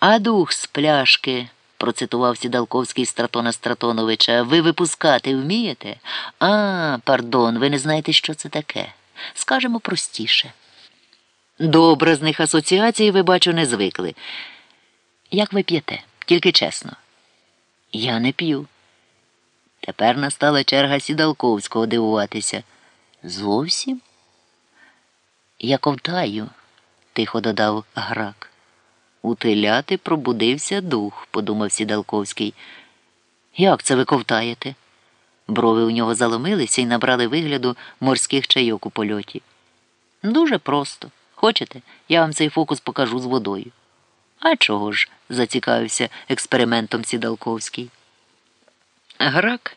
А дух з пляшки, процитував Сідалковський Стратона Стратоновича, ви випускати вмієте? А, пардон, ви не знаєте, що це таке. Скажемо простіше. До образних асоціацій ви, бачу, не звикли. Як ви п'єте? Тільки чесно. Я не п'ю. Тепер настала черга Сідалковського дивуватися. Зовсім? Я ковтаю, тихо додав грак. У теляти пробудився дух, подумав Сідалковський. Як це ви ковтаєте? Брови у нього заломилися і набрали вигляду морських чайок у польоті. Дуже просто. Хочете, я вам цей фокус покажу з водою. А чого ж? зацікавився експериментом Сідалковський. Грак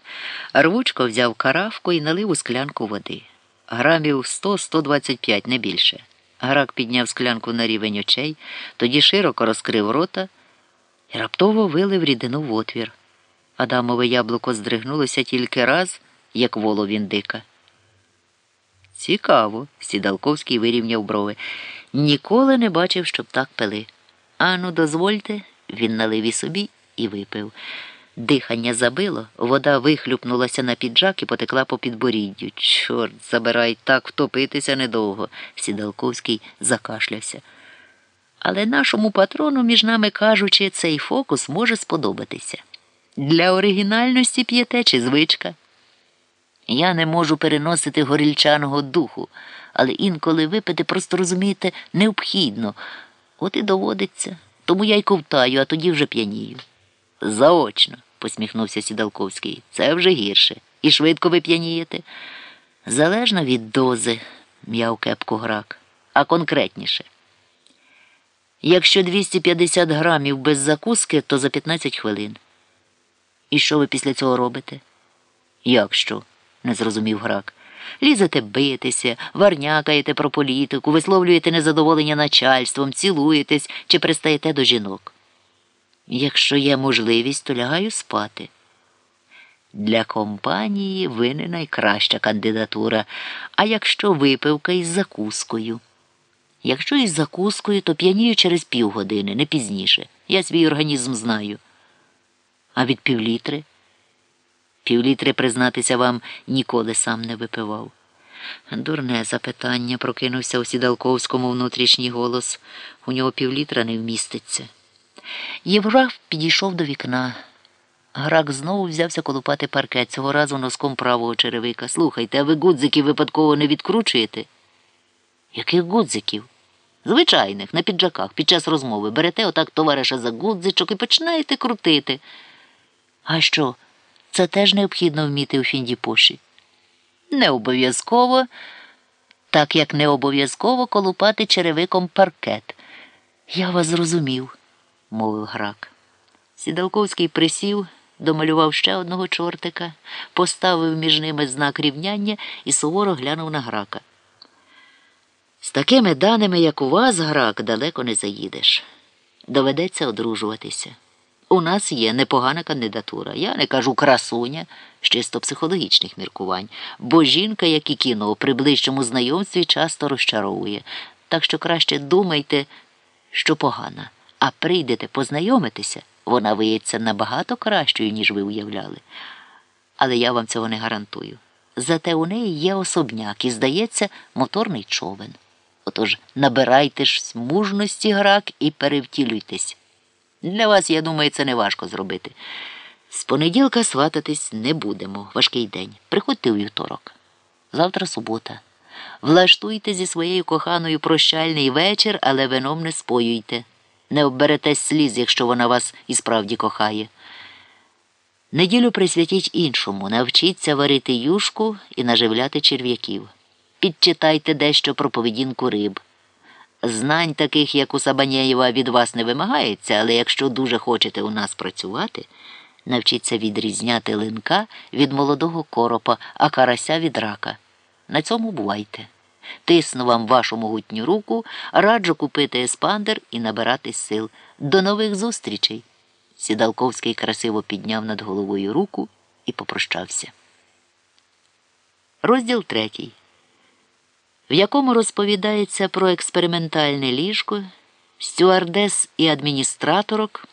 рвучко взяв каравку і налив у склянку води. Грамів 100-125, не більше. Грак підняв склянку на рівень очей, тоді широко розкрив рота і раптово вилив рідину в отвір. Адамове яблуко здригнулося тільки раз, як воло він дика. Цікаво, Сідалковський вирівняв брови. Ніколи не бачив, щоб так пили. Ану, дозвольте, він налив і собі і випив. Дихання забило, вода вихлюпнулася на піджак і потекла по підборіддю. Чорт, забирай, так втопитися недовго. Сідалковський закашлявся. Але нашому патрону, між нами кажучи, цей фокус може сподобатися. Для оригінальності п'єте чи звичка. Я не можу переносити горільчаного духу, але інколи випити, просто розумієте, необхідно. От і доводиться. Тому я й ковтаю, а тоді вже п'янію. Заочно, посміхнувся Сідалковський. Це вже гірше. І швидко ви п'янієте. Залежно від дози, м'яв кепку грак, а конкретніше. Якщо 250 грамів без закуски, то за 15 хвилин. І що ви після цього робите? Як що? не зрозумів грак. Лізете битися, варнякаєте про політику, висловлюєте незадоволення начальством, цілуєтесь чи пристаєте до жінок. Якщо є можливість, то лягаю спати. Для компанії ви не найкраща кандидатура, а якщо випивка із закускою. Якщо із закускою, то п'янію через півгодини, не пізніше. Я свій організм знаю. А від півлітри? Півлітри, признатися вам, ніколи сам не випивав. Дурне запитання, прокинувся у сідалковському внутрішній голос. У нього півлітра не вміститься. Євграф підійшов до вікна. Грак знову взявся колупати паркет, цього разу носком правого черевика. Слухайте, а ви гудзиків випадково не відкручуєте? Яких гудзиків? Звичайних, на піджаках, під час розмови. Берете отак товариша за гудзичок і починаєте крутити. А що? Це теж необхідно вміти у Фіндіпоші. Не обов'язково, так як не обов'язково колупати черевиком паркет. Я вас зрозумів, мовив грак. Сідалковський присів, домалював ще одного чортика, поставив між ними знак рівняння і суворо глянув на грака. З такими даними, як у вас, грак, далеко не заїдеш. Доведеться одружуватися. У нас є непогана кандидатура. Я не кажу красуня з чисто психологічних міркувань, бо жінка, як і кіно, при ближчому знайомстві часто розчаровує. Так що краще думайте, що погана, а прийдете познайомитися, вона виється набагато кращою, ніж ви уявляли. Але я вам цього не гарантую. Зате у неї є особняк і, здається, моторний човен. Отож набирайте ж мужності грак і перевтілюйтесь. Для вас, я думаю, це не важко зробити. З понеділка свататись не будемо. Важкий день. Приходьте у вівторок. Завтра субота. Влаштуйте зі своєю коханою прощальний вечір, але вином не споюйте. Не обберетесь сліз, якщо вона вас і справді кохає. Неділю присвятіть іншому, навчіться варити юшку і наживляти черв'яків. Підчитайте дещо про поведінку риб. Знань таких, як у Сабанєєва, від вас не вимагається, але якщо дуже хочете у нас працювати, навчіться відрізняти линка від молодого коропа, а карася від рака. На цьому бувайте. Тисну вам вашу могутню руку, раджу купити еспандер і набиратись сил. До нових зустрічей. Сідалковський красиво підняв над головою руку і попрощався. Розділ третій в якому розповідається про експериментальне ліжко стюардес і адміністраторок